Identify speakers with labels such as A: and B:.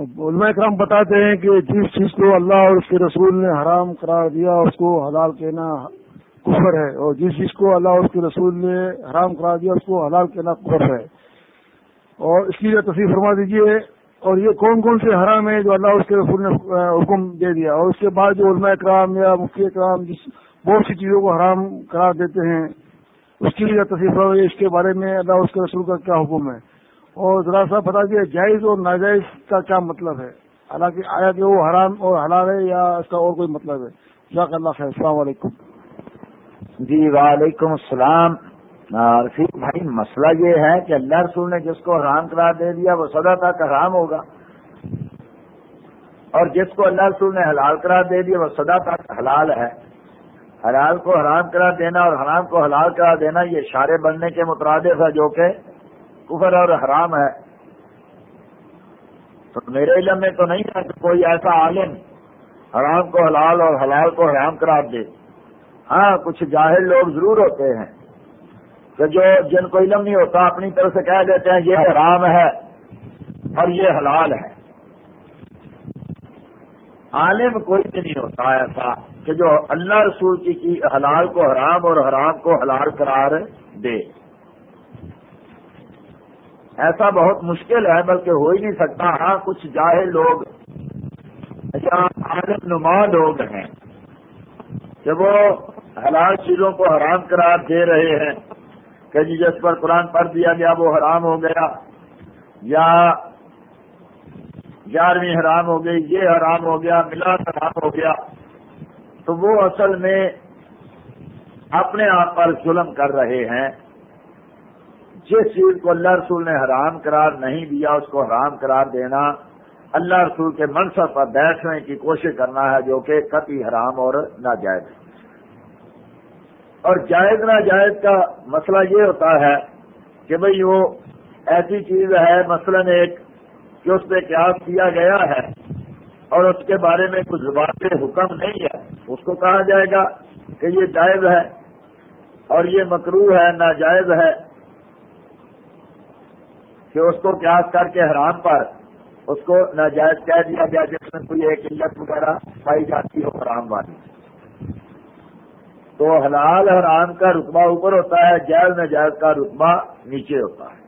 A: علماء کرام بتاتے ہیں کہ جس چیز کو اللہ اور اس کے رسول نے حرام قرار دیا، اس کو حلال کہنا کفر ہے اور جس چیز کو اللہ اور اس کے رسول نے حرام قرار دیا، اس کو حلال کہنا کفر ہے۔ اور اس کی تصویر فرما دیجیے اور یہ کون کون سے حرام ہیں جو اللہ اور اس کے رسول نے حکم دے دیا؟ اور اس کے بعد جو علماء کرام یا مفتی اکرام جس بہت سی چیزوں کو حرام قرار دیتے ہیں، اس کی تصویر فرما اس کے بارے میں اللہ اور اس کے رسول کا کیا حکم ہے؟ اور ذرا سا بتا دیا جائز اور ناجائز کا کیا مطلب ہے؟ حالانکہ آیا کہ وہ حرام اور حلال ہے یا اس کا اور کوئی مطلب ہے؟ جزاک اللہ خیر، السلام علیکم۔
B: جی وعلیکم السلام۔ رفیق بھائی، مسئلہ یہ ہے کہ اللہ رسول نے جس کو حرام قرار دے دیا، وہ سدا تک حرام ہوگا۔ اور جس کو اللہ رسول نے حلال قرار دے دیا، وہ سدا تک حلال ہے۔ حلال کو حرام قرار دینا اور حرام کو حلال قرار دینا یہ اشارے بننے کے مترادف ہے جو کہ کفر اور حرام ہے۔ تو میرے علم میں تو نہیں ہے کہ کوئی ایسا عالم حرام کو حلال اور حلال کو حرام قرار دے۔ ہاں کچھ جاہل لوگ ضرور ہوتے ہیں کہ جو جن کو علم نہیں ہوتا، اپنی طرف سے کہہ دیتے ہیں، یہ حرام ہے اور یہ حلال ہے۔ عالم کوئی بھی نہیں ہوتا ایسا کہ جو اللہ رسول کی حلال کو حرام اور حرام کو حلال قرار دے۔ ایسا بہت مشکل ہے، بلکہ ہو ہی نہیں سکتا۔ ہاں کچھ جاہے لوگ عالم نما لوگ ہیں کہ وہ حلال چیزوں کو حرام قرار دے رہے ہیں کہ جی جس پر قرآن پڑھ دیا گیا وہ حرام ہو گیا، یا گیارہویں حرام ہو گئی، یہ حرام ہو گیا ملا حرام ہو گیا۔ تو وہ اصل میں اپنے آپ پر ظلم کر رہے ہیں۔ جس چیز کو اللہ رسول نے حرام قرار نہیں دیا، اس کو حرام قرار دینا اللہ رسول کے منصب پر بیٹھنے کی کوشش کرنا ہے جو کہ قطعی حرام اور ناجائز اور جائز ناجائز کا مسئلہ یہ ہوتا ہے کہ بھئی وہ ایسی چیز ہے، مثلاً ایک کہ اس پہ قیاس کیا گیا ہے اور اس کے بارے میں کچھ زبان حکم نہیں ہے، اس کو کہا جائے گا کہ یہ جائز ہے اور یہ مکرو ہے، ناجائز ہے۔ کہ اس کو قیاس کر کے حرام پر اس کو ناجائز کہہ دیا گیا جس میں کوئی ایک علت وغیرہ پائی جاتی ہو حرام والی۔ تو حلال حرام کا رتبہ اوپر ہوتا ہے، جائز ناجائز کا رتبہ نیچے ہوتا ہے۔